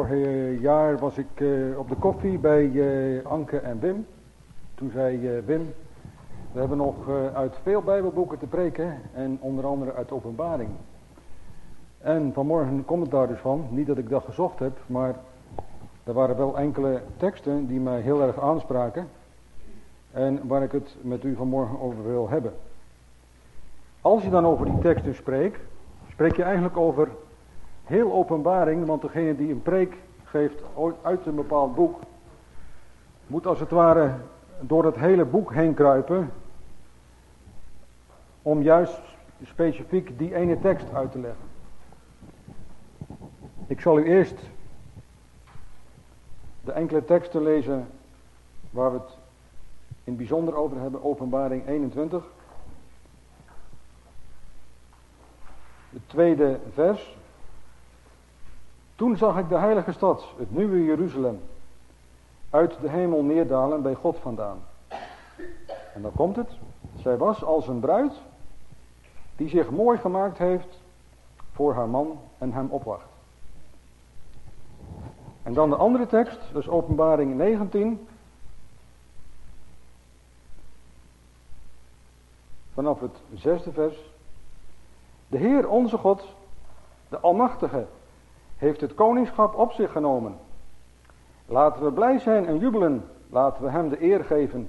Vorig jaar was ik uh, op de koffie bij uh, Anke en Wim. Toen zei uh, Wim, we hebben nog uit veel Bijbelboeken te preken en onder andere uit Openbaring. En vanmorgen komt het daar dus van, niet dat ik dat gezocht heb, maar er waren wel enkele teksten die mij heel erg aanspraken. En waar ik het met u vanmorgen over wil hebben. Als je dan over die teksten spreekt, spreek je eigenlijk over heel openbaring, want degene die een preek geeft uit een bepaald boek, moet als het ware door het hele boek heen kruipen, om juist specifiek die ene tekst uit te leggen. Ik zal u eerst de enkele teksten lezen waar we het in het bijzonder over hebben, openbaring 21. Het tweede vers. Toen zag ik de heilige stad, het nieuwe Jeruzalem, uit de hemel neerdalen bij God vandaan. En dan komt het. Zij was als een bruid die zich mooi gemaakt heeft voor haar man en hem opwacht. En dan de andere tekst, dus openbaring 19, vanaf het zesde vers. De Heer onze God, de Almachtige, heeft het koningschap op zich genomen. Laten we blij zijn en jubelen, laten we hem de eer geven.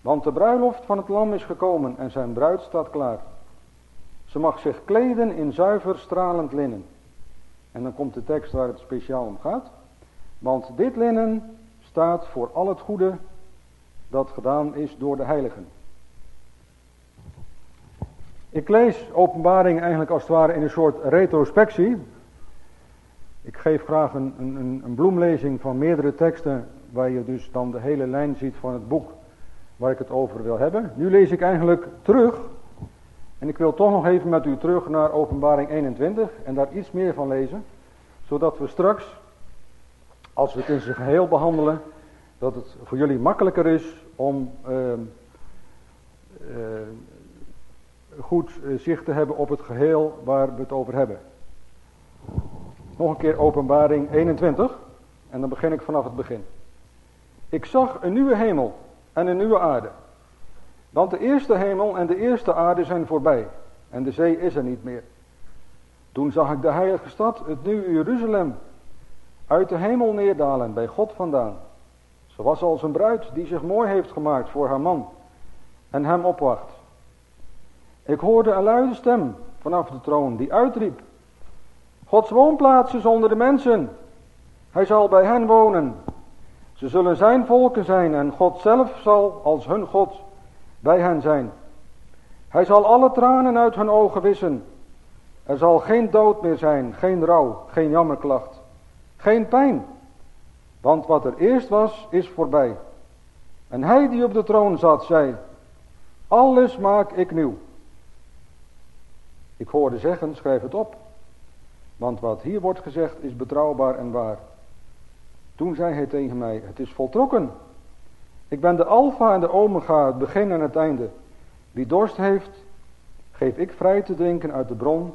Want de bruiloft van het lam is gekomen en zijn bruid staat klaar. Ze mag zich kleden in zuiver stralend linnen. En dan komt de tekst waar het speciaal om gaat. Want dit linnen staat voor al het goede dat gedaan is door de heiligen. Ik lees openbaring eigenlijk als het ware in een soort retrospectie. Ik geef graag een, een, een bloemlezing van meerdere teksten, waar je dus dan de hele lijn ziet van het boek waar ik het over wil hebben. Nu lees ik eigenlijk terug, en ik wil toch nog even met u terug naar openbaring 21 en daar iets meer van lezen, zodat we straks, als we het in zijn geheel behandelen, dat het voor jullie makkelijker is om uh, uh, goed eh, zicht te hebben op het geheel waar we het over hebben. Nog een keer openbaring 21 en dan begin ik vanaf het begin. Ik zag een nieuwe hemel en een nieuwe aarde. Want de eerste hemel en de eerste aarde zijn voorbij en de zee is er niet meer. Toen zag ik de heilige stad, het nieuwe Jeruzalem, uit de hemel neerdalen bij God vandaan. Ze was als een bruid die zich mooi heeft gemaakt voor haar man en hem opwacht. Ik hoorde een luide stem vanaf de troon die uitriep. Gods woonplaats is onder de mensen. Hij zal bij hen wonen. Ze zullen zijn volken zijn en God zelf zal als hun God bij hen zijn. Hij zal alle tranen uit hun ogen wissen. Er zal geen dood meer zijn, geen rouw, geen jammerklacht, geen pijn. Want wat er eerst was, is voorbij. En hij die op de troon zat, zei, alles maak ik nieuw. Ik hoorde zeggen, schrijf het op. Want wat hier wordt gezegd is betrouwbaar en waar. Toen zei hij tegen mij, het is voltrokken. Ik ben de alfa en de omega, het begin en het einde. Wie dorst heeft, geef ik vrij te drinken uit de bron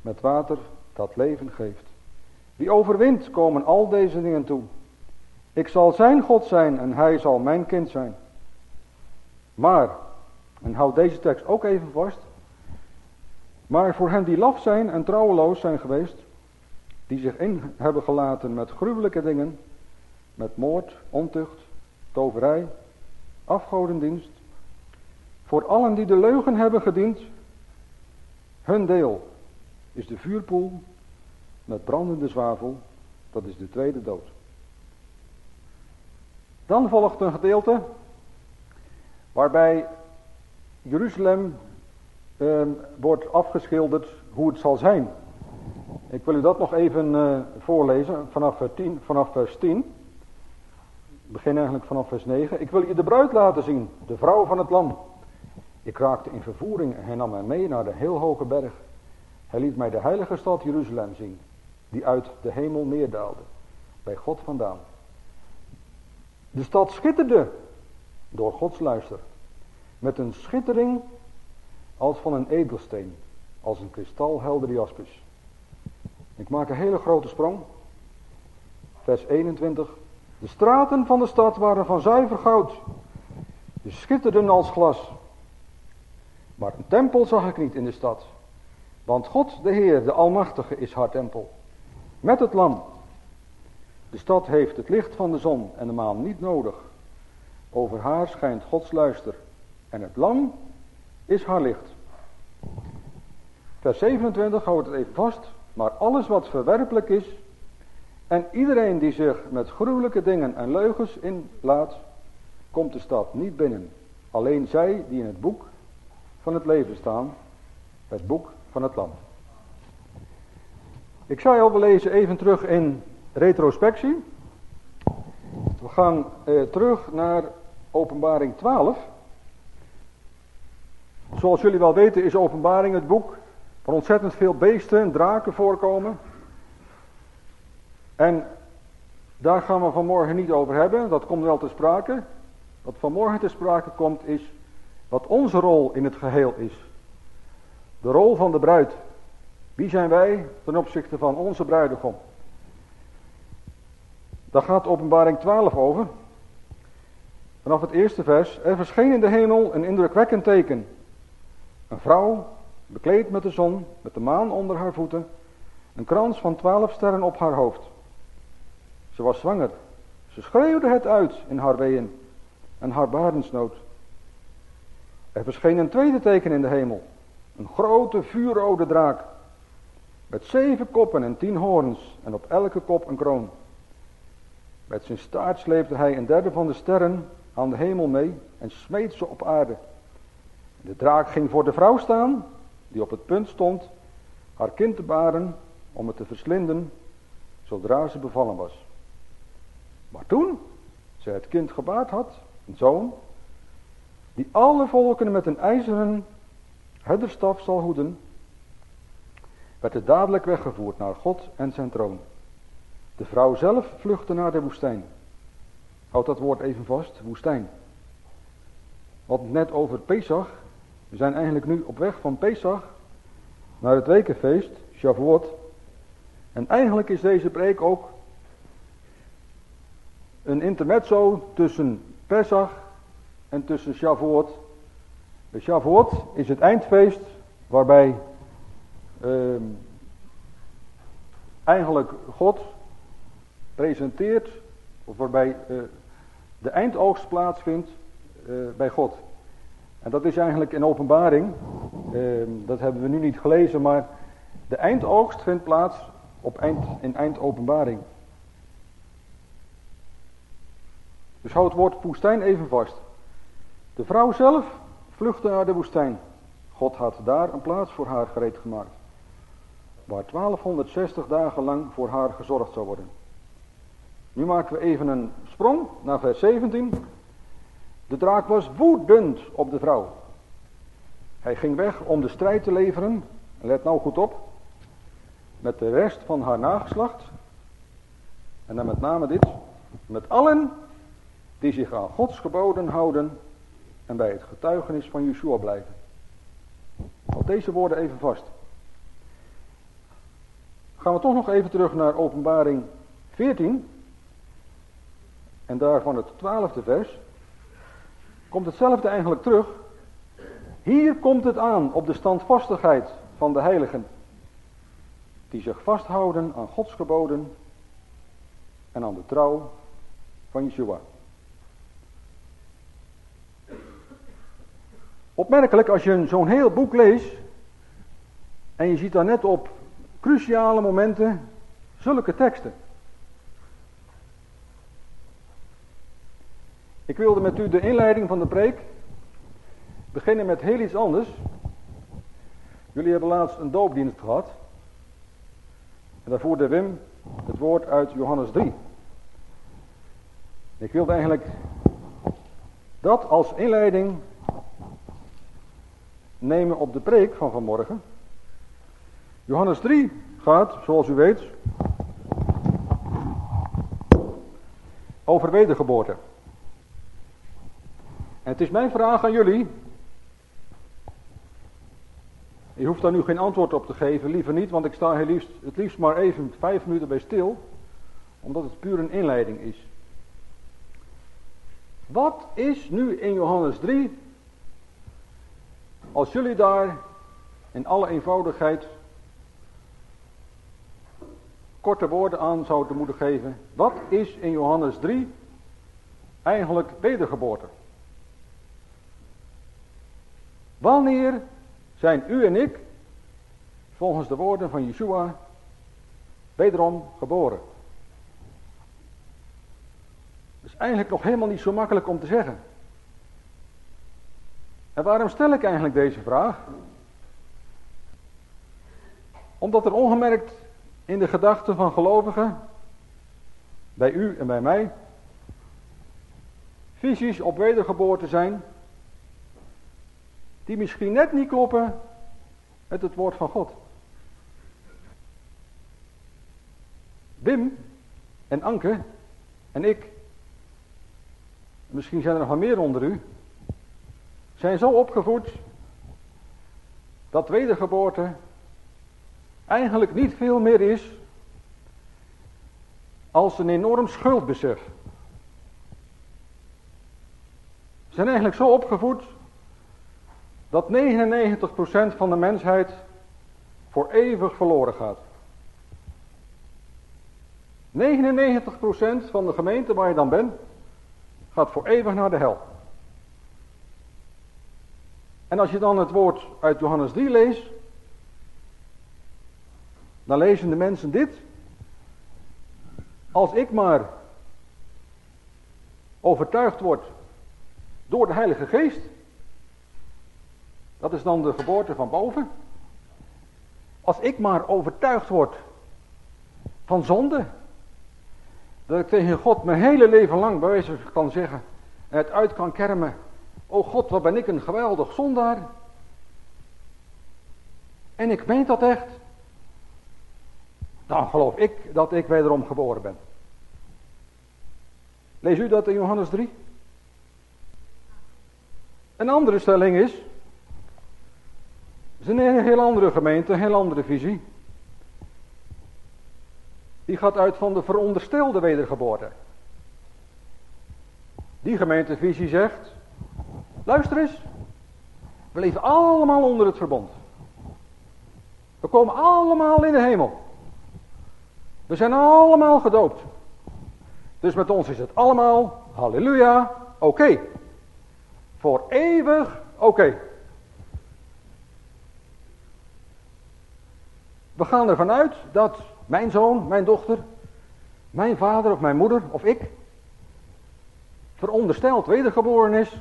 met water dat leven geeft. Wie overwint, komen al deze dingen toe. Ik zal zijn God zijn en hij zal mijn kind zijn. Maar, en houd deze tekst ook even vast. Maar voor hen die laf zijn en trouweloos zijn geweest, die zich in hebben gelaten met gruwelijke dingen, met moord, ontucht, toverij, afgodendienst, voor allen die de leugen hebben gediend, hun deel is de vuurpoel met brandende zwavel, dat is de tweede dood. Dan volgt een gedeelte waarbij Jeruzalem uh, wordt afgeschilderd hoe het zal zijn. Ik wil u dat nog even uh, voorlezen vanaf, 10, vanaf vers 10. Ik begin eigenlijk vanaf vers 9. Ik wil je de bruid laten zien, de vrouw van het lam. Ik raakte in vervoering en hij nam mij mee naar de heel hoge berg. Hij liet mij de heilige stad Jeruzalem zien, die uit de hemel neerdaalde, bij God vandaan. De stad schitterde door Gods luister, met een schittering als van een edelsteen, als een kristalhelder jaspis. Ik maak een hele grote sprong. Vers 21. De straten van de stad waren van zuiver goud. Ze schitterden als glas. Maar een tempel zag ik niet in de stad. Want God, de Heer, de Almachtige, is haar tempel. Met het lam. De stad heeft het licht van de zon en de maan niet nodig. Over haar schijnt Gods luister. En het lam is haar licht. Vers 27, houdt het even vast. Maar alles wat verwerpelijk is. En iedereen die zich met gruwelijke dingen en leugens inlaat. Komt de stad niet binnen. Alleen zij die in het boek van het leven staan. Het boek van het lam. Ik zou al, we lezen even terug in retrospectie. We gaan eh, terug naar openbaring 12. Zoals jullie wel weten is openbaring het boek waar ontzettend veel beesten en draken voorkomen. En daar gaan we vanmorgen niet over hebben, dat komt wel te sprake. Wat vanmorgen te sprake komt is wat onze rol in het geheel is. De rol van de bruid. Wie zijn wij ten opzichte van onze bruidegom? Daar gaat openbaring 12 over. Vanaf het eerste vers. Er verscheen in de hemel een indrukwekkend teken. Een vrouw, bekleed met de zon, met de maan onder haar voeten. Een krans van twaalf sterren op haar hoofd. Ze was zwanger. Ze schreeuwde het uit in haar weeën en haar barensnood. Er verscheen een tweede teken in de hemel. Een grote vuurrode draak. Met zeven koppen en tien hoorns en op elke kop een kroon. Met zijn staart sleepte hij een derde van de sterren aan de hemel mee en smeet ze op aarde. De draak ging voor de vrouw staan, die op het punt stond haar kind te baren om het te verslinden zodra ze bevallen was. Maar toen zij het kind gebaard had, een zoon, die alle volken met een ijzeren herderstaf zal hoeden, werd het dadelijk weggevoerd naar God en zijn troon. De vrouw zelf vluchtte naar de woestijn. Houd dat woord even vast, woestijn. Wat net over Pesach. We zijn eigenlijk nu op weg van Pesach naar het wekenfeest, Shavuot. En eigenlijk is deze preek ook een intermezzo tussen Pesach en tussen Shavuot. De Shavuot is het eindfeest waarbij uh, eigenlijk God presenteert, of waarbij uh, de eindoogst plaatsvindt uh, bij God. En dat is eigenlijk in openbaring, ehm, dat hebben we nu niet gelezen, maar de eindoogst vindt plaats op eind, in eindopenbaring. Dus houd het woord woestijn even vast. De vrouw zelf vluchtte naar de woestijn. God had daar een plaats voor haar gereed gemaakt. Waar 1260 dagen lang voor haar gezorgd zou worden. Nu maken we even een sprong naar vers 17. De draak was woedend op de vrouw. Hij ging weg om de strijd te leveren. Let nou goed op. Met de rest van haar nageslacht. En dan met name dit. Met allen die zich aan Gods geboden houden en bij het getuigenis van Yeshua blijven. Houd deze woorden even vast. Gaan we toch nog even terug naar openbaring 14. En daarvan het twaalfde vers. Komt hetzelfde eigenlijk terug. Hier komt het aan op de standvastigheid van de heiligen. Die zich vasthouden aan Gods geboden en aan de trouw van Yeshua. Opmerkelijk als je zo'n heel boek leest en je ziet daar net op cruciale momenten zulke teksten. Wilde met u de inleiding van de preek beginnen met heel iets anders. Jullie hebben laatst een doopdienst gehad. En dan voerde Wim het woord uit Johannes 3. Ik wilde eigenlijk dat als inleiding nemen op de preek van vanmorgen. Johannes 3 gaat, zoals u weet, over wedergeboorte. Het is mijn vraag aan jullie. Je hoeft daar nu geen antwoord op te geven, liever niet, want ik sta heel liefst, het liefst maar even vijf minuten bij stil, omdat het puur een inleiding is. Wat is nu in Johannes 3, als jullie daar in alle eenvoudigheid korte woorden aan zouden moeten geven. Wat is in Johannes 3 eigenlijk wedergeboorte? Wanneer zijn u en ik, volgens de woorden van Yeshua, wederom geboren? Dat is eigenlijk nog helemaal niet zo makkelijk om te zeggen. En waarom stel ik eigenlijk deze vraag? Omdat er ongemerkt in de gedachten van gelovigen, bij u en bij mij, visies op wedergeboorte zijn, die misschien net niet kloppen met het woord van God. Wim en Anke en ik, misschien zijn er nog wel meer onder u, zijn zo opgevoed dat wedergeboorte eigenlijk niet veel meer is als een enorm schuldbesef. Ze zijn eigenlijk zo opgevoed dat 99% van de mensheid voor eeuwig verloren gaat. 99% van de gemeente waar je dan bent, gaat voor eeuwig naar de hel. En als je dan het woord uit Johannes 3 leest, dan lezen de mensen dit. Als ik maar overtuigd word door de Heilige Geest, dat is dan de geboorte van boven. Als ik maar overtuigd word van zonde, dat ik tegen God mijn hele leven lang bij kan zeggen en het uit kan kermen. O God, wat ben ik een geweldig zondaar. En ik meen dat echt dan geloof ik dat ik wederom geboren ben. Lees u dat in Johannes 3? Een andere stelling is, het is een heel andere gemeente, een heel andere visie. Die gaat uit van de veronderstelde wedergeboorte. Die gemeentevisie zegt, luister eens, we leven allemaal onder het verbond. We komen allemaal in de hemel. We zijn allemaal gedoopt. Dus met ons is het allemaal, halleluja, oké. Voor eeuwig oké. We gaan ervan uit dat mijn zoon, mijn dochter, mijn vader of mijn moeder of ik verondersteld wedergeboren is,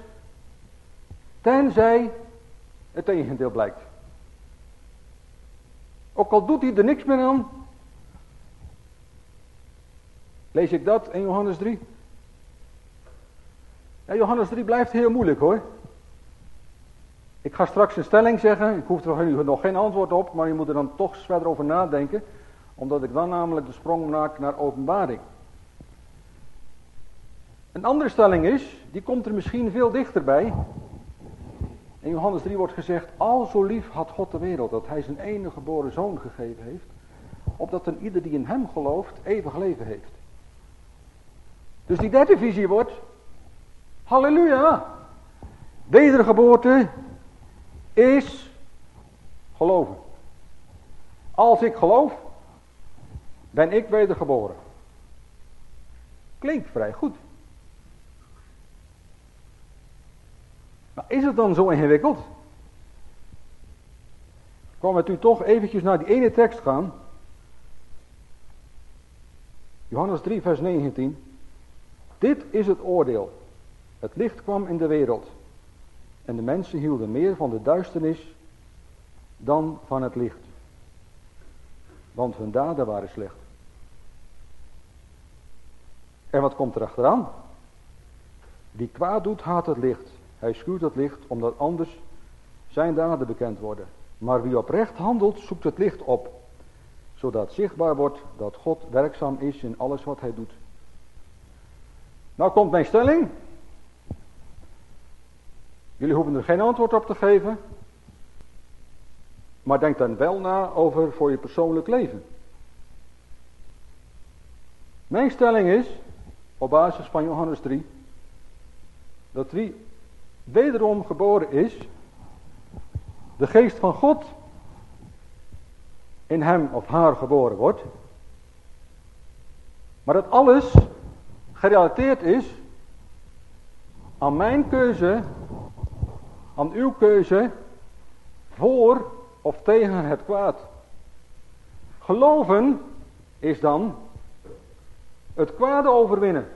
tenzij het tegendeel blijkt. Ook al doet hij er niks meer aan, Lees ik dat in Johannes 3? Ja, Johannes 3 blijft heel moeilijk hoor. Ik ga straks een stelling zeggen. Ik hoef er nog geen antwoord op, maar je moet er dan toch verder over nadenken. Omdat ik dan namelijk de sprong maak naar openbaring. Een andere stelling is, die komt er misschien veel dichterbij. In Johannes 3 wordt gezegd, al zo lief had God de wereld, dat hij zijn enige geboren zoon gegeven heeft. Opdat een ieder die in hem gelooft, eeuwig leven heeft. Dus die derde visie wordt, halleluja, wedergeboorte is geloven. Als ik geloof, ben ik wedergeboren. Klinkt vrij goed. Maar is het dan zo ingewikkeld? Ik kwam met u toch eventjes naar die ene tekst gaan. Johannes 3 vers 19. Dit is het oordeel. Het licht kwam in de wereld. En de mensen hielden meer van de duisternis dan van het licht. want hun daden waren slecht. En wat komt er achteraan? Wie kwaad doet, haat het licht. Hij schuurt het licht, omdat anders zijn daden bekend worden. Maar wie oprecht handelt, zoekt het licht op, zodat zichtbaar wordt dat God werkzaam is in alles wat hij doet. Nou komt mijn stelling. Jullie hoeven er geen antwoord op te geven. Maar denk dan wel na over voor je persoonlijk leven. Mijn stelling is, op basis van Johannes 3, dat wie wederom geboren is, de geest van God in hem of haar geboren wordt. Maar dat alles gerelateerd is aan mijn keuze, aan uw keuze voor of tegen het kwaad. Geloven is dan het kwade overwinnen.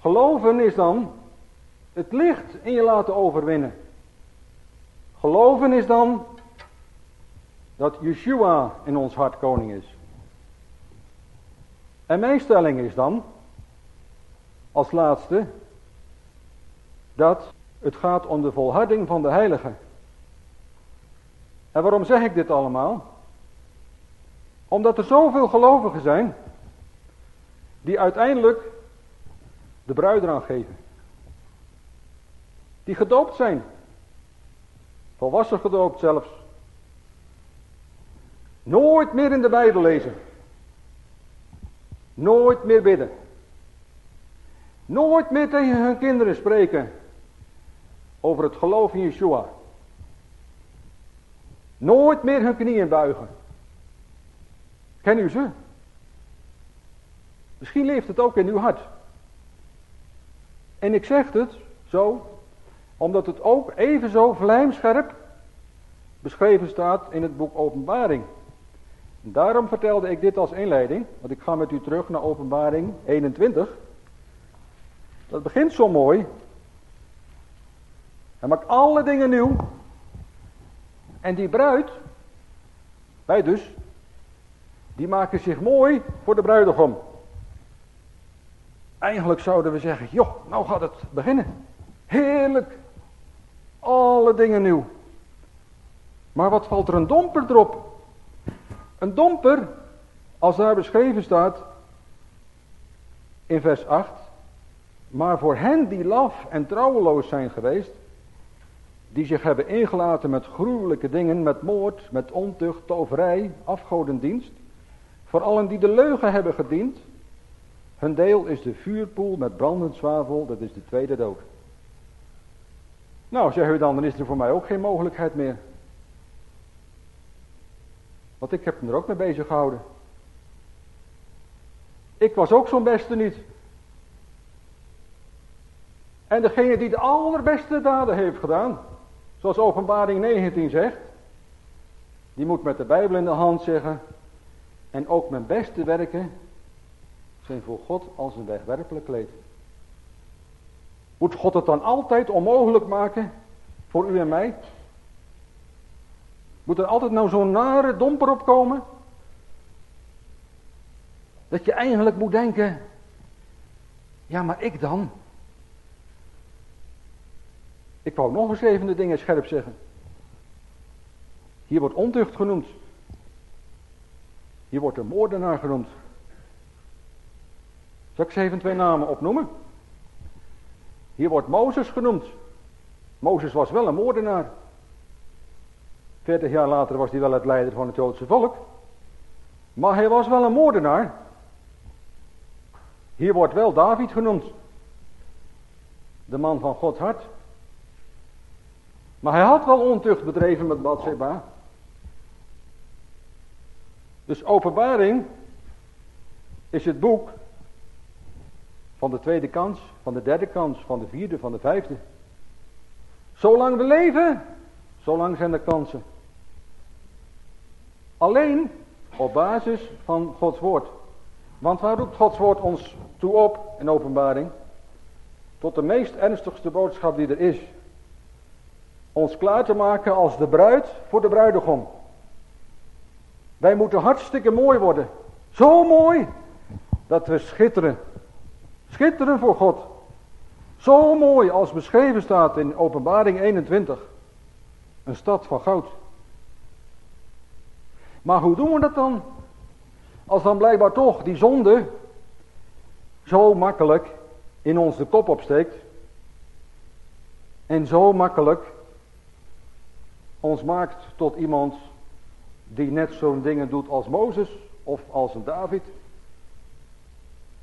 Geloven is dan het licht in je laten overwinnen. Geloven is dan dat Yeshua in ons hart koning is. En mijn stelling is dan, als laatste, dat het gaat om de volharding van de heiligen. En waarom zeg ik dit allemaal? Omdat er zoveel gelovigen zijn die uiteindelijk de bruid eraan geven. Die gedoopt zijn. Volwassen gedoopt zelfs. Nooit meer in de Bijbel lezen. Nooit meer bidden. Nooit meer tegen hun kinderen spreken over het geloof in Yeshua. Nooit meer hun knieën buigen. Ken u ze? Misschien leeft het ook in uw hart. En ik zeg het zo, omdat het ook even zo vlijmscherp beschreven staat in het boek Openbaring. daarom vertelde ik dit als inleiding, want ik ga met u terug naar Openbaring 21. Dat begint zo mooi. Hij maakt alle dingen nieuw. En die bruid, wij dus, die maken zich mooi voor de bruidegom. Eigenlijk zouden we zeggen, joh, nou gaat het beginnen. Heerlijk. Alle dingen nieuw. Maar wat valt er een domper erop? Een domper, als daar beschreven staat in vers 8. Maar voor hen die laf en trouweloos zijn geweest, die zich hebben ingelaten met gruwelijke dingen, met moord, met ontucht, toverij, afgodendienst, voor allen die de leugen hebben gediend, hun deel is de vuurpoel met brandend zwavel, dat is de tweede dood. Nou, zeg u dan, dan is er voor mij ook geen mogelijkheid meer. Want ik heb me er ook mee bezig gehouden. Ik was ook zo'n beste niet. En degene die de allerbeste daden heeft gedaan, zoals openbaring 19 zegt, die moet met de Bijbel in de hand zeggen, en ook mijn beste werken zijn voor God als een wegwerpelijk kleed. Moet God het dan altijd onmogelijk maken voor u en mij? Moet er altijd nou zo'n nare domper opkomen? Dat je eigenlijk moet denken, ja maar ik dan? Ik wou nog eens even de dingen scherp zeggen. Hier wordt ontucht genoemd. Hier wordt een moordenaar genoemd. Zal ik ze even twee namen opnoemen? Hier wordt Mozes genoemd. Mozes was wel een moordenaar. Veertig jaar later was hij wel het leider van het Joodse volk. Maar hij was wel een moordenaar. Hier wordt wel David genoemd. De man van Gods hart. Maar hij had wel ontucht bedreven met Bathsheba. Dus openbaring is het boek van de tweede kans, van de derde kans, van de vierde, van de vijfde. Zolang we leven, zolang zijn er kansen. Alleen op basis van Gods woord. Want waar roept Gods woord ons toe op in openbaring? Tot de meest ernstigste boodschap die er is. Ons klaar te maken als de bruid voor de bruidegom. Wij moeten hartstikke mooi worden. Zo mooi dat we schitteren. Schitteren voor God. Zo mooi als beschreven staat in Openbaring 21. Een stad van goud. Maar hoe doen we dat dan? Als dan blijkbaar toch die zonde zo makkelijk in ons de kop opsteekt. En zo makkelijk ons maakt tot iemand die net zo'n dingen doet als Mozes of als een David.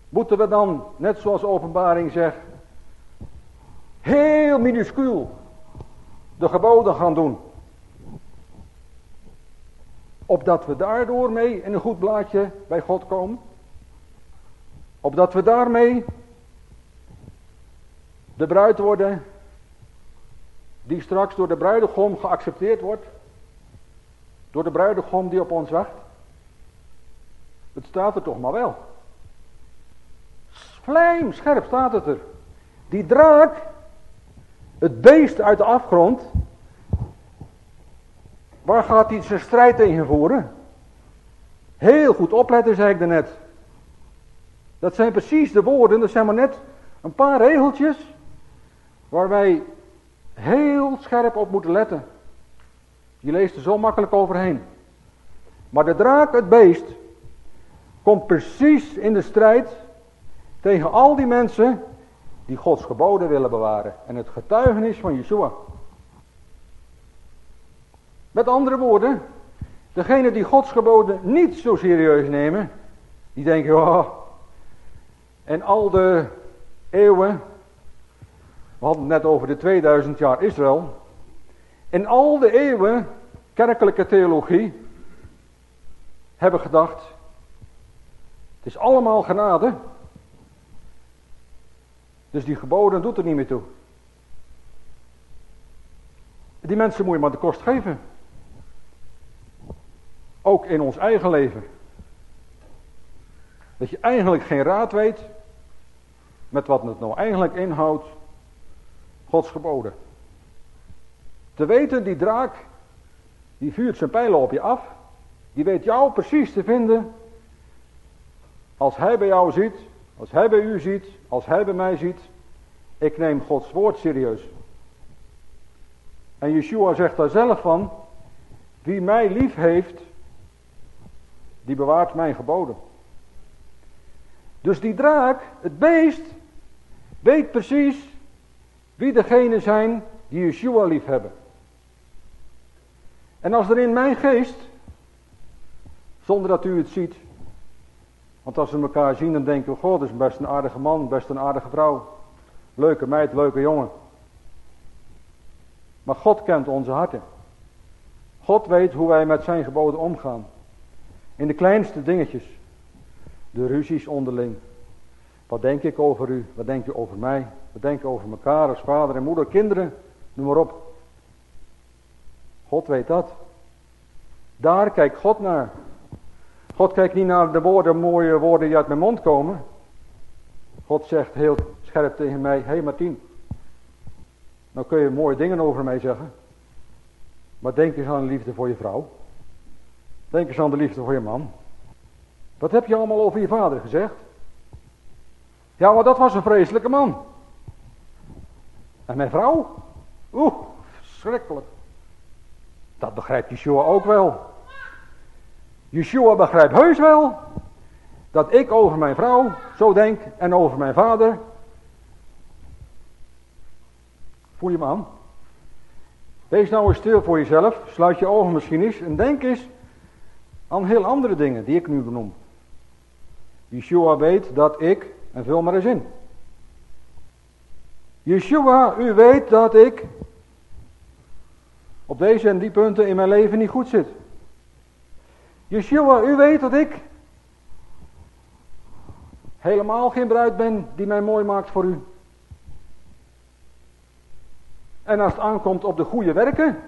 Moeten we dan, net zoals openbaring zegt, heel minuscuul de geboden gaan doen. Opdat we daardoor mee in een goed blaadje bij God komen. Opdat we daarmee de bruid worden die straks door de bruidegom geaccepteerd wordt. Door de bruidegom die op ons wacht. Het staat er toch maar wel. Vlijm, scherp staat het er. Die draak, het beest uit de afgrond, waar gaat hij zijn strijd tegen voeren? Heel goed opletten, zei ik daarnet. Dat zijn precies de woorden, dat zijn maar net een paar regeltjes waar wij heel scherp op moeten letten. Je leest er zo makkelijk overheen. Maar de draak, het beest, komt precies in de strijd tegen al die mensen die Gods geboden willen bewaren. En het getuigenis van Yeshua. Met andere woorden, degene die Gods geboden niet zo serieus nemen, die denken, oh, en al de eeuwen, we hadden het net over de 2000 jaar Israël, in al de eeuwen kerkelijke theologie hebben gedacht, het is allemaal genade, dus die geboden doet er niet meer toe. Die mensen moet je maar de kost geven. Ook in ons eigen leven. Dat je eigenlijk geen raad weet met wat het nou eigenlijk inhoudt. Gods geboden. Te weten, die draak, die vuurt zijn pijlen op je af. Die weet jou precies te vinden. Als hij bij jou ziet, als hij bij u ziet, als hij bij mij ziet. Ik neem Gods woord serieus. En Yeshua zegt daar zelf van. Wie mij lief heeft, die bewaart mijn geboden. Dus die draak, het beest, weet precies wie degene zijn die Yeshua lief hebben. En als er in mijn geest, zonder dat u het ziet, want als we elkaar zien dan denken we, god, is best een aardige man, best een aardige vrouw. Leuke meid, leuke jongen. Maar God kent onze harten. God weet hoe wij met zijn geboden omgaan. In de kleinste dingetjes. De ruzies onderling. Wat denk ik over u? Wat denk je over mij? Wat denk je over elkaar als vader en moeder, kinderen? Noem maar op. God weet dat. Daar kijkt God naar. God kijkt niet naar de mooie woorden die uit mijn mond komen. God zegt heel scherp tegen mij, hé hey Martien, nou kun je mooie dingen over mij zeggen. Maar denk eens aan de liefde voor je vrouw. Denk eens aan de liefde voor je man. Wat heb je allemaal over je vader gezegd? Ja, maar dat was een vreselijke man. En mijn vrouw? Oeh, verschrikkelijk. Dat begrijpt Yeshua ook wel. Yeshua begrijpt heus wel dat ik over mijn vrouw zo denk en over mijn vader. Voel je me aan? Wees nou eens stil voor jezelf, sluit je ogen misschien eens en denk eens aan heel andere dingen die ik nu benoem. Yeshua weet dat ik, en vul maar eens in. Yeshua, u weet dat ik op deze en die punten in mijn leven niet goed zit. Yeshua, u weet dat ik helemaal geen bruid ben die mij mooi maakt voor u. En als het aankomt op de goede werken,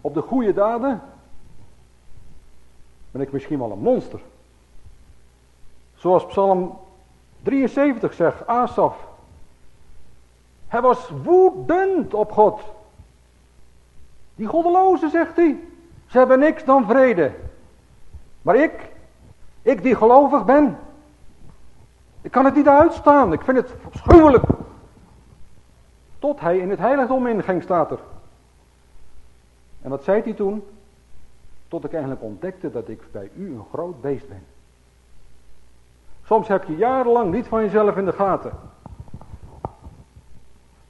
op de goede daden, ben ik misschien wel een monster. Zoals Psalm 73 zegt, Asaf. Hij was woedend op God. Die goddeloze, zegt hij. Ze hebben niks dan vrede. Maar ik, ik die gelovig ben, ik kan het niet uitstaan. Ik vind het afschuwelijk. Tot hij in het heiligdom inging, staat er. En wat zei hij toen? Tot ik eigenlijk ontdekte dat ik bij u een groot beest ben. Soms heb je jarenlang niet van jezelf in de gaten.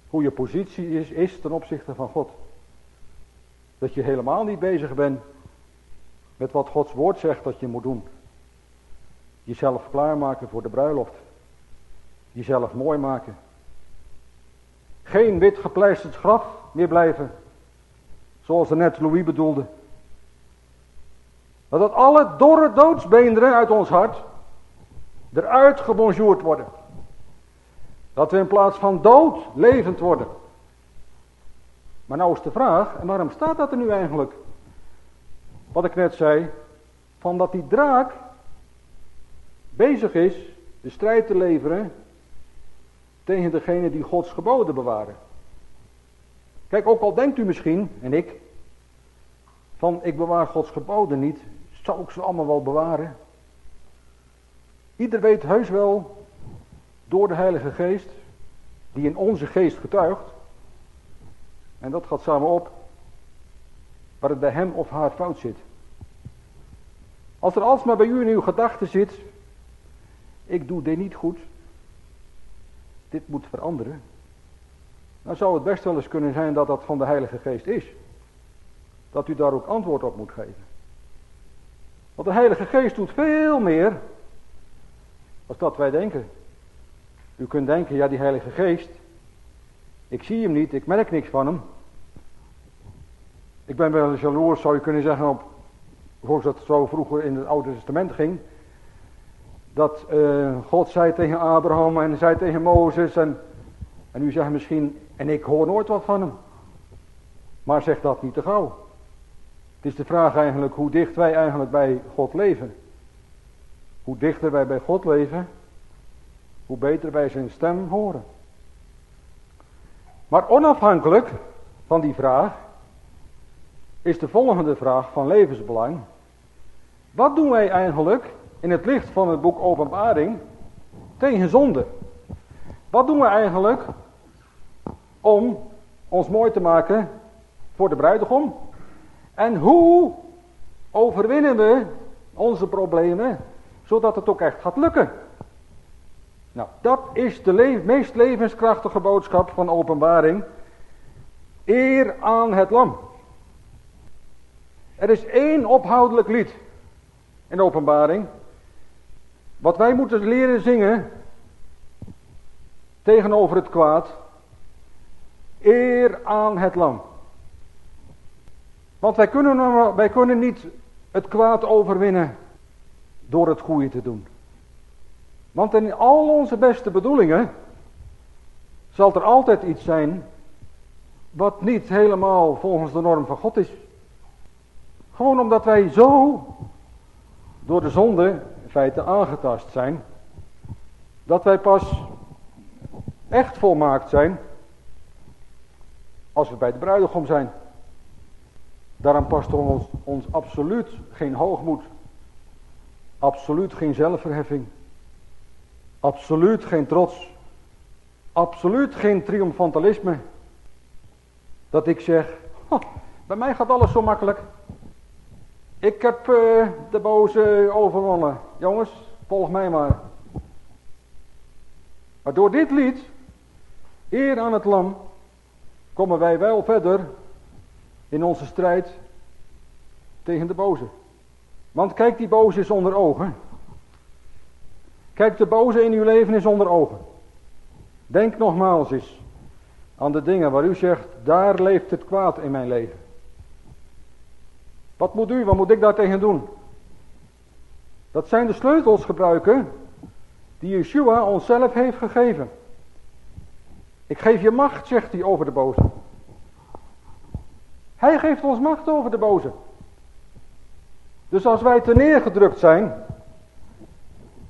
Hoe je positie is, is ten opzichte van God. Dat je helemaal niet bezig bent met wat Gods woord zegt dat je moet doen. Jezelf klaarmaken voor de bruiloft. Jezelf mooi maken. Geen wit gepleisterd graf meer blijven. Zoals er net Louis bedoelde. Dat alle dorre doodsbeenderen uit ons hart eruit gebonjourd worden. Dat we in plaats van dood levend worden. Maar nou is de vraag, en waarom staat dat er nu eigenlijk? Wat ik net zei, van dat die draak bezig is de strijd te leveren tegen degene die Gods geboden bewaren. Kijk, ook al denkt u misschien, en ik, van ik bewaar Gods geboden niet, zou ik ze allemaal wel bewaren? Ieder weet heus wel, door de Heilige Geest, die in onze geest getuigt, en dat gaat samen op, waar het bij hem of haar fout zit. Als er alsmaar bij u in uw gedachten zit, ik doe dit niet goed, dit moet veranderen, dan zou het best wel eens kunnen zijn dat dat van de Heilige Geest is. Dat u daar ook antwoord op moet geven. Want de Heilige Geest doet veel meer dat wij denken. U kunt denken, ja die Heilige Geest, ik zie hem niet, ik merk niks van hem. Ik ben wel jaloers, zou je kunnen zeggen, op, volgens dat zo vroeger in het Oude Testament ging. Dat uh, God zei tegen Abraham en zei tegen Mozes en, en u zegt misschien, en ik hoor nooit wat van hem. Maar zeg dat niet te gauw. Het is de vraag eigenlijk hoe dicht wij eigenlijk bij God leven. Hoe dichter wij bij God leven, hoe beter wij zijn stem horen. Maar onafhankelijk van die vraag is de volgende vraag van levensbelang. Wat doen wij eigenlijk in het licht van het boek Openbaring tegen zonde? Wat doen we eigenlijk om ons mooi te maken voor de bruidegom? En hoe overwinnen we onze problemen zodat het ook echt gaat lukken? Nou, dat is de meest levenskrachtige boodschap van openbaring. Eer aan het lam. Er is één ophoudelijk lied in openbaring. Wat wij moeten leren zingen tegenover het kwaad. Eer aan het lam. Want wij kunnen, wij kunnen niet het kwaad overwinnen door het goede te doen. Want in al onze beste bedoelingen zal er altijd iets zijn wat niet helemaal volgens de norm van God is. Gewoon omdat wij zo door de zonde in feite aangetast zijn, dat wij pas echt volmaakt zijn als we bij de bruidegom zijn. Daarom past ons, ons absoluut geen hoogmoed, absoluut geen zelfverheffing, absoluut geen trots, absoluut geen triomfantalisme. Dat ik zeg, bij mij gaat alles zo makkelijk. Ik heb uh, de boze overwonnen. Jongens, volg mij maar. Maar door dit lied, eer aan het lam, komen wij wel verder in onze strijd tegen de boze. Want kijk, die boze is onder ogen. Kijk, de boze in uw leven is onder ogen. Denk nogmaals eens aan de dingen waar u zegt, daar leeft het kwaad in mijn leven. Wat moet u, wat moet ik daar tegen doen? Dat zijn de sleutels gebruiken die Yeshua onszelf heeft gegeven. Ik geef je macht, zegt hij over de boze. Hij geeft ons macht over de boze. Dus als wij te neergedrukt zijn,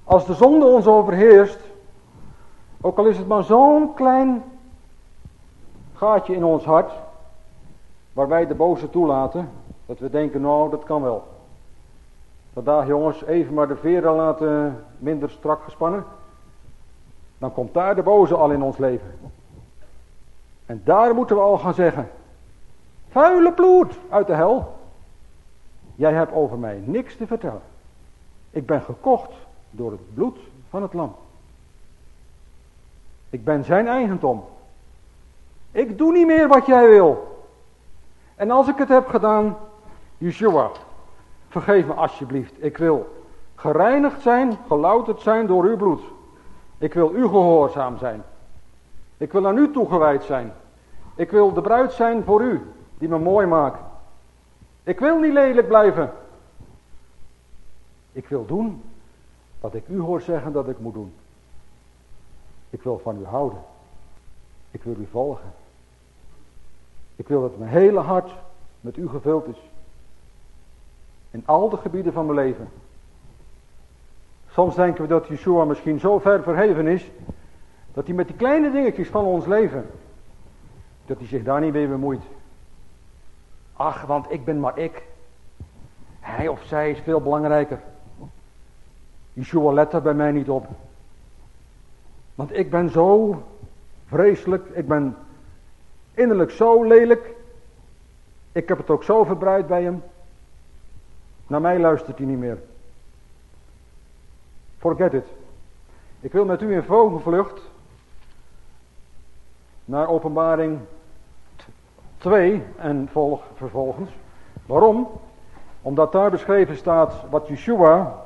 als de zonde ons overheerst, ook al is het maar zo'n klein gaatje in ons hart, waar wij de boze toelaten, Dat we denken, nou dat kan wel. Vandaag jongens, even maar de veren laten minder strak gespannen. Dan komt daar de boze al in ons leven. En daar moeten we al gaan zeggen. Vuile bloed uit de hel. Jij hebt over mij niks te vertellen. Ik ben gekocht door het bloed van het lam. Ik ben zijn eigendom. Ik doe niet meer wat jij wil. En als ik het heb gedaan, Yeshua, vergeef me alsjeblieft. Ik wil gereinigd zijn, gelouterd zijn door uw bloed. Ik wil u gehoorzaam zijn. Ik wil aan u toegewijd zijn. Ik wil de bruid zijn voor u, die me mooi maakt. Ik wil niet lelijk blijven. Ik wil doen wat ik u hoor zeggen dat ik moet doen. Ik wil van u houden. Ik wil u volgen. Ik wil dat mijn hele hart met u gevuld is. In al de gebieden van mijn leven. Soms denken we dat Yeshua misschien zo ver verheven is. Dat hij met die kleine dingetjes van ons leven. Dat hij zich daar niet mee bemoeit. Ach, want ik ben maar ik. Hij of zij is veel belangrijker. Yeshua let er bij mij niet op. Want ik ben zo vreselijk. Ik ben innerlijk zo lelijk. Ik heb het ook zo verbruid bij hem. Naar mij luistert hij niet meer. Forget it. Ik wil met u in vogelvlucht naar openbaring 2 en volg, vervolgens. Waarom? Omdat daar beschreven staat wat Yeshua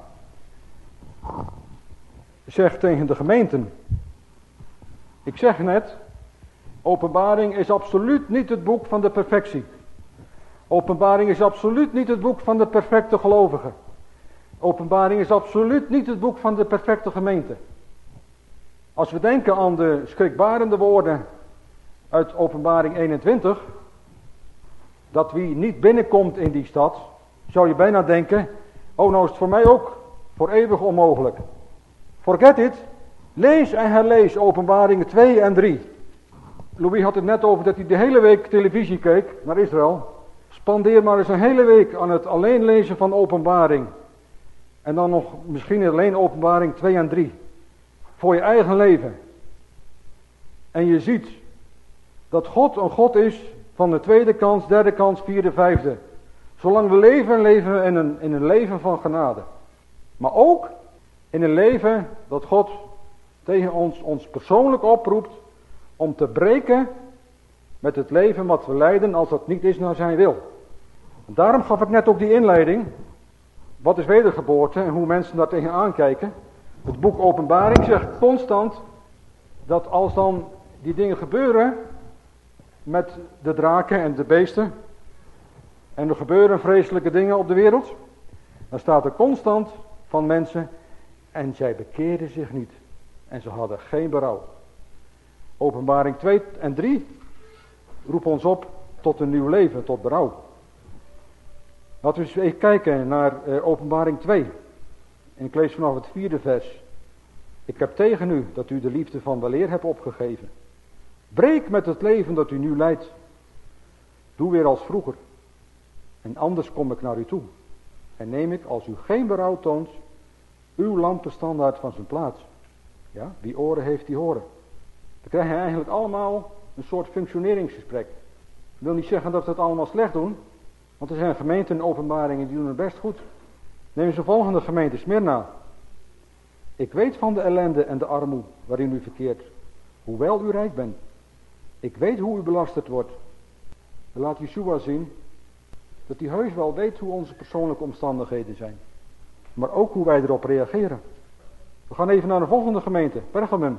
zegt tegen de gemeenten. Ik zeg net, openbaring is absoluut niet het boek van de perfectie. Openbaring is absoluut niet het boek van de perfecte gelovigen. Openbaring is absoluut niet het boek van de perfecte gemeente. Als we denken aan de schrikbarende woorden uit openbaring 21, dat wie niet binnenkomt in die stad, zou je bijna denken, oh nou is het voor mij ook voor eeuwig onmogelijk. Forget it, lees en herlees openbaringen 2 en 3. Louis had het net over dat hij de hele week televisie keek naar Israël. Spandeer maar eens een hele week aan het alleen lezen van openbaring. En dan nog misschien alleen openbaring 2 en 3. Voor je eigen leven. En je ziet dat God een God is van de tweede kans, derde kans, vierde, vijfde. Zolang we leven, leven we in een, in een leven van genade. Maar ook in een leven dat God tegen ons, ons persoonlijk oproept om te breken met het leven wat we leiden als dat niet is naar zijn wil. daarom gaf ik net ook die inleiding. Wat is wedergeboorte en hoe mensen daar tegenaan kijken. Het boek Openbaring zegt constant dat als dan die dingen gebeuren met de draken en de beesten en er gebeuren vreselijke dingen op de wereld, dan staat er constant van mensen en zij bekeerden zich niet en ze hadden geen berouw. Openbaring 2 en 3 roepen ons op tot een nieuw leven, tot berouw. Laten we eens even kijken naar uh, openbaring 2. En ik lees vanaf het vierde vers. Ik heb tegen u dat u de liefde van de leer hebt opgegeven. Breek met het leven dat u nu leidt. Doe weer als vroeger. En anders kom ik naar u toe. En neem ik, als u geen berouw toont, uw lampenstandaard van zijn plaats. Ja, wie oren heeft, die horen. Dan krijg eigenlijk allemaal een soort functioneringsgesprek. Ik wil niet zeggen dat we het allemaal slecht doen. Want er zijn gemeenten en openbaringen die doen het best goed. Neem eens de volgende gemeente, Smyrna. Ik weet van de ellende en de armoede waarin u verkeert. Hoewel u rijk bent. Ik weet hoe u belasterd wordt. Dan laat Yeshua zien dat hij heus wel weet hoe onze persoonlijke omstandigheden zijn. Maar ook hoe wij erop reageren. We gaan even naar de volgende gemeente, Pergamum.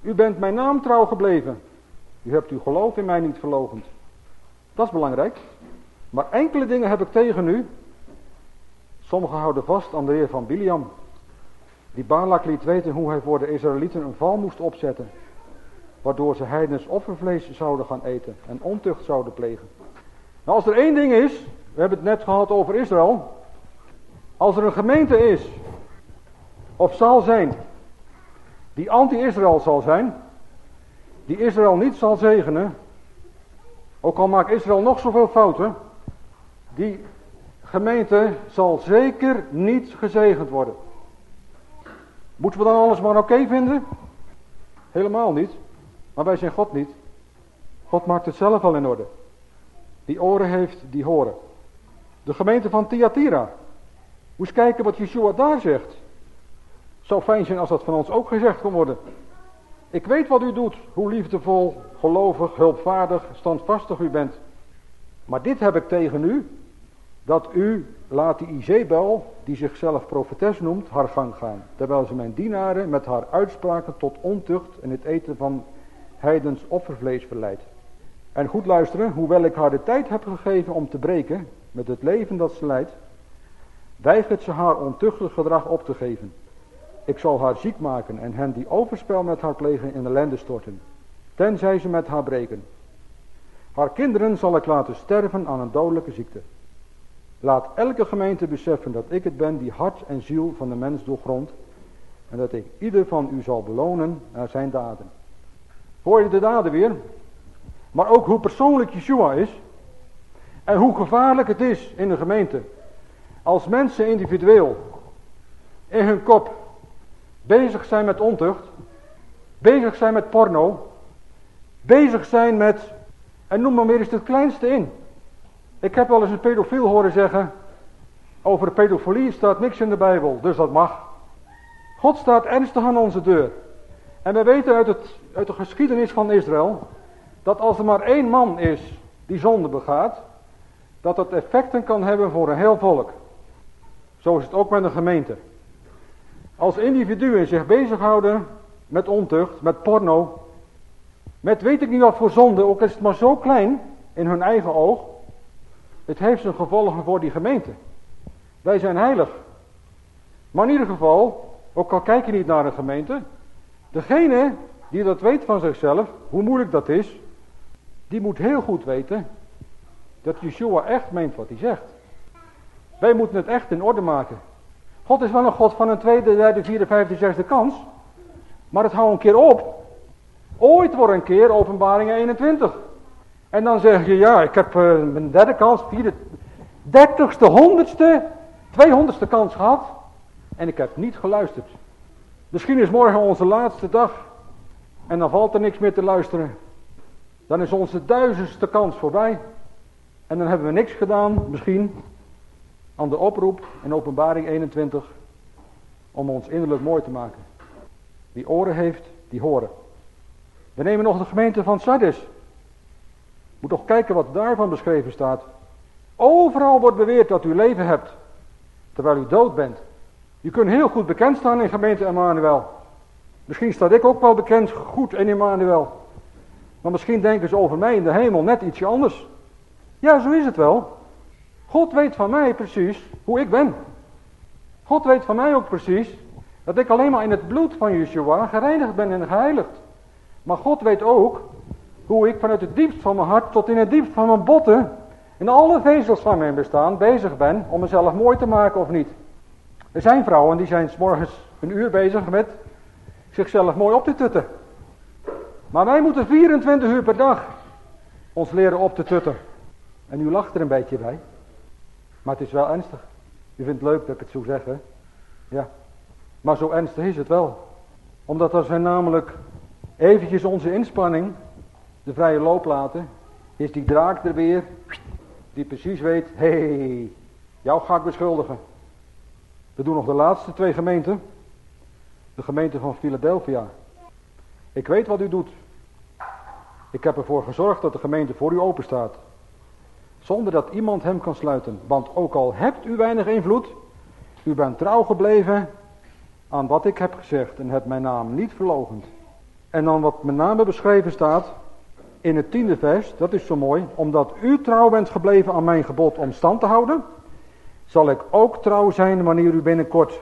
U bent mijn naam trouw gebleven. U hebt uw geloof in mij niet verlogend. Dat is belangrijk. Maar enkele dingen heb ik tegen u. Sommigen houden vast aan de heer van Biliam. Die Balak liet weten hoe hij voor de Israëlieten een val moest opzetten. Waardoor ze heidens offervlees zouden gaan eten en ontucht zouden plegen. Nou, als er één ding is, we hebben het net gehad over Israël. Als er een gemeente is, of zal zijn, die anti-Israël zal zijn, die Israël niet zal zegenen, ook al maakt Israël nog zoveel fouten, die gemeente zal zeker niet gezegend worden. Moeten we dan alles maar oké vinden? Helemaal niet. Maar wij zijn God niet. God maakt het zelf al in orde. Die oren heeft, die horen. De gemeente van Thyatira. Moest kijken wat Yeshua daar zegt. Zou fijn zijn als dat van ons ook gezegd kon worden. Ik weet wat u doet, hoe liefdevol, gelovig, hulpvaardig, standvastig u bent. Maar dit heb ik tegen u, dat u laat die Izebel, die zichzelf profetes noemt, haar gang gaan. Terwijl ze mijn dienaren met haar uitspraken tot ontucht en het eten van heidens offervlees verleidt. En goed luisteren, hoewel ik haar de tijd heb gegeven om te breken met het leven dat ze leidt, weigert ze haar ontuchtig gedrag op te geven. Ik zal haar ziek maken en hen die overspel met haar plegen in ellende storten, tenzij ze met haar breken. Haar kinderen zal ik laten sterven aan een dodelijke ziekte. Laat elke gemeente beseffen dat ik het ben die hart en ziel van de mens doorgrond en dat ik ieder van u zal belonen naar zijn daden. Hoor je de daden weer? Maar ook hoe persoonlijk Yeshua is en hoe gevaarlijk het is in de gemeente. Als mensen individueel in hun kop bezig zijn met ontucht, bezig zijn met porno, bezig zijn met, en noem maar weer eens het kleinste in. Ik heb wel eens een pedofiel horen zeggen, over pedofilie staat niks in de Bijbel, dus dat mag. God staat ernstig aan onze deur. En we weten uit, het, uit de geschiedenis van Israël, dat als er maar één man is die zonde begaat, dat dat effecten kan hebben voor een heel volk. Zo is het ook met een gemeente. Als individuen zich bezighouden met ontucht, met porno, met weet ik niet wat voor zonde, ook is het maar zo klein in hun eigen oog, het heeft zijn gevolgen voor die gemeente. Wij zijn heilig. Maar in ieder geval, ook al kijk je niet naar een gemeente, degene die dat weet van zichzelf, hoe moeilijk dat is, die moet heel goed weten dat Yeshua echt meent wat hij zegt. Wij moeten het echt in orde maken. God is wel een God van een tweede, derde, vierde, vijfde, zesde kans. Maar het houdt een keer op. Ooit wordt een keer openbaring 21. En dan zeg je, ja, ik heb uh, mijn derde kans, vierde, dertigste, honderdste, tweehonderdste kans gehad. En ik heb niet geluisterd. Misschien is morgen onze laatste dag. En dan valt er niks meer te luisteren. Dan is onze duizendste kans voorbij. En dan hebben we niks gedaan, misschien, aan de oproep in openbaring 21. Om ons innerlijk mooi te maken. Wie oren heeft, die horen. We nemen nog de gemeente van Sardis. Moet toch kijken wat daarvan beschreven staat. Overal wordt beweerd dat u leven hebt, terwijl u dood bent. U kunt heel goed bekend staan in gemeente Emmanuel. Misschien staat ik ook wel bekend goed in Emmanuel. Maar misschien denken ze over mij in de hemel net ietsje anders. Ja, zo is het wel. God weet van mij precies hoe ik ben. God weet van mij ook precies dat ik alleen maar in het bloed van Yeshua gereinigd ben en geheiligd. Maar God weet ook hoe ik vanuit het diepst van mijn hart tot in het diepst van mijn botten, in alle vezels van mijn bestaan, bezig ben om mezelf mooi te maken of niet. Er zijn vrouwen die zijn s morgens een uur bezig met zichzelf mooi op te tutten. Maar wij moeten 24 uur per dag ons leren op te tutten. En u lacht er een beetje bij. Maar het is wel ernstig. U vindt het leuk dat ik het zo zeg, hè? Ja. Maar zo ernstig is het wel. Omdat als wij namelijk eventjes onze inspanning de vrije loop laten, is die draak er weer, die precies weet, hé, hey, jou ga ik beschuldigen. We doen nog de laatste twee gemeenten. De gemeente van Philadelphia. Ik weet wat u doet. Ik heb ervoor gezorgd dat de gemeente voor u open staat. Zonder dat iemand hem kan sluiten. Want ook al hebt u weinig invloed, u bent trouw gebleven aan wat ik heb gezegd en hebt mijn naam niet verlogend. En dan wat met name beschreven staat in het tiende vers, dat is zo mooi. Omdat u trouw bent gebleven aan mijn gebod om stand te houden, zal ik ook trouw zijn wanneer u binnenkort,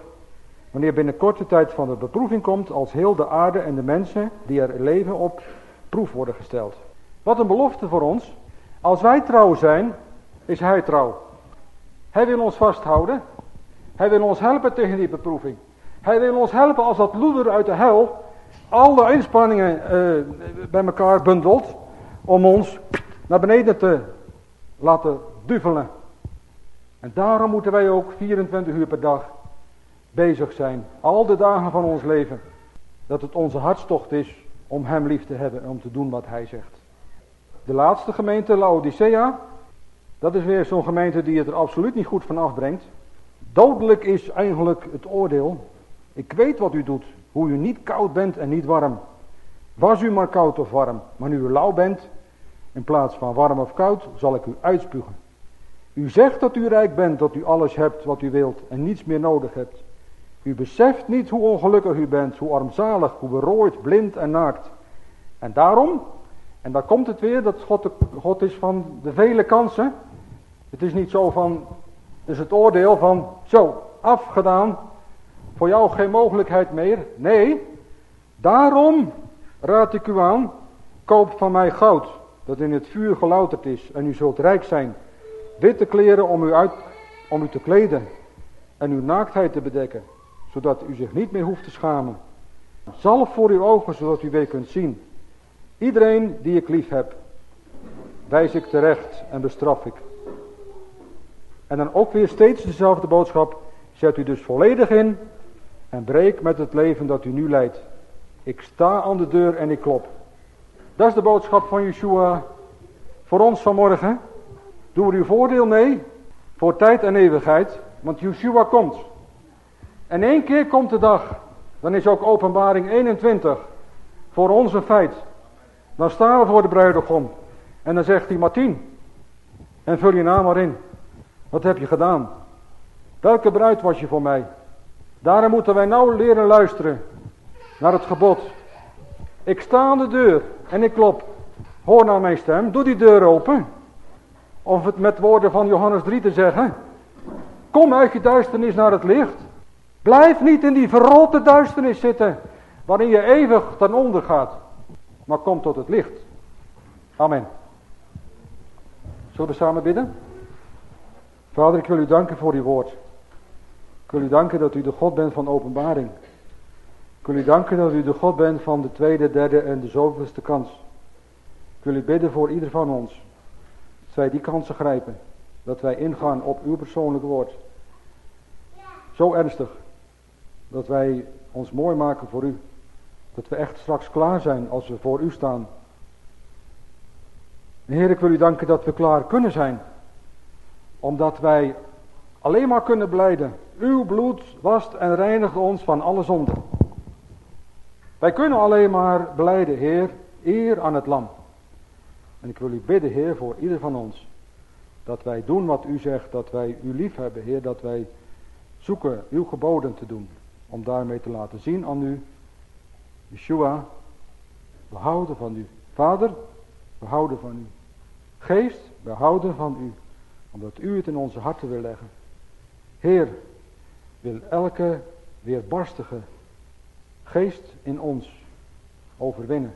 wanneer binnen korte tijd van de beproeving komt, als heel de aarde en de mensen die er leven op proef worden gesteld. Wat een belofte voor ons. Als wij trouw zijn, is hij trouw. Hij wil ons vasthouden. Hij wil ons helpen tegen die beproeving. Hij wil ons helpen als dat loeder uit de hel al de inspanningen uh, bij elkaar bundelt om ons naar beneden te laten duvelen. En daarom moeten wij ook 24 uur per dag bezig zijn. Al de dagen van ons leven. Dat het onze hartstocht is om hem lief te hebben en om te doen wat hij zegt. De laatste gemeente, Laodicea. Dat is weer zo'n gemeente die het er absoluut niet goed van afbrengt. Dodelijk is eigenlijk het oordeel. Ik weet wat u doet. Hoe u niet koud bent en niet warm. Was u maar koud of warm. Maar nu u lauw bent, in plaats van warm of koud, zal ik u uitspugen. U zegt dat u rijk bent, dat u alles hebt wat u wilt en niets meer nodig hebt. U beseft niet hoe ongelukkig u bent, hoe armzalig, hoe berooid, blind en naakt. En daarom, en daar komt het weer, dat God, God is van de vele kansen. Het is niet zo van, dus het oordeel van, zo, afgedaan, voor jou geen mogelijkheid meer. Nee, daarom raad ik u aan, koop van mij goud, dat in het vuur gelouterd is, en u zult rijk zijn. Witte kleren om u, uit, om u te kleden en uw naaktheid te bedekken, zodat u zich niet meer hoeft te schamen. Zalf voor uw ogen, zodat u weer kunt zien. Iedereen die ik lief heb, wijs ik terecht en bestraf ik. En dan ook weer steeds dezelfde boodschap. Zet u dus volledig in en breek met het leven dat u nu leidt. Ik sta aan de deur en ik klop. Dat is de boodschap van Yeshua voor ons vanmorgen. Doe er uw voordeel mee voor tijd en eeuwigheid, want Yeshua komt. En één keer komt de dag, dan is ook openbaring 21 voor ons een feit. Dan staan we voor de bruidegom en dan zegt hij Martien, en vul je naam maar in. Wat heb je gedaan? Welke bruid was je voor mij? Daarom moeten wij nou leren luisteren naar het gebod. Ik sta aan de deur en ik klop. Hoor naar mijn stem, doe die deur open. Of het met woorden van Johannes 3 te zeggen. Kom uit je duisternis naar het licht. Blijf niet in die verrotte duisternis zitten. Waarin je eeuwig ten onder gaat. Maar kom tot het licht. Amen. Zullen we samen bidden? Vader, ik wil u danken voor uw woord. Ik wil u danken dat u de God bent van openbaring. Ik wil u danken dat u de God bent van de tweede, derde en de zoveelste kans. Ik wil u bidden voor ieder van ons. Wij die kansen grijpen. Dat wij ingaan op uw persoonlijk woord. Zo ernstig. Dat wij ons mooi maken voor u. Dat we echt straks klaar zijn als we voor u staan. Heer, ik wil u danken dat we klaar kunnen zijn. Omdat wij alleen maar kunnen blijden. Uw bloed wast en reinigt ons van alle zonde. Wij kunnen alleen maar blijden, Heer, eer aan het lam. En ik wil u bidden, Heer, voor ieder van ons. Dat wij doen wat u zegt, dat wij u lief hebben, Heer, dat wij zoeken uw geboden te doen. Om daarmee te laten zien aan u, Yeshua, we houden van u. Vader, we houden van u. Geest, we houden van u. Omdat u het in onze harten wil leggen. Heer, wil elke weerbarstige geest in ons overwinnen.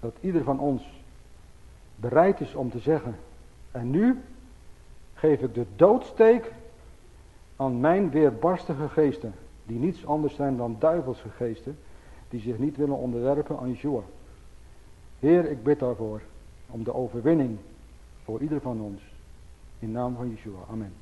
Dat ieder van ons bereid is om te zeggen, en nu geef ik de doodsteek aan mijn weerbarstige geesten, die niets anders zijn dan duivelse geesten, die zich niet willen onderwerpen aan Yeshua. Heer, ik bid daarvoor, om de overwinning voor ieder van ons. In naam van Yeshua. Amen.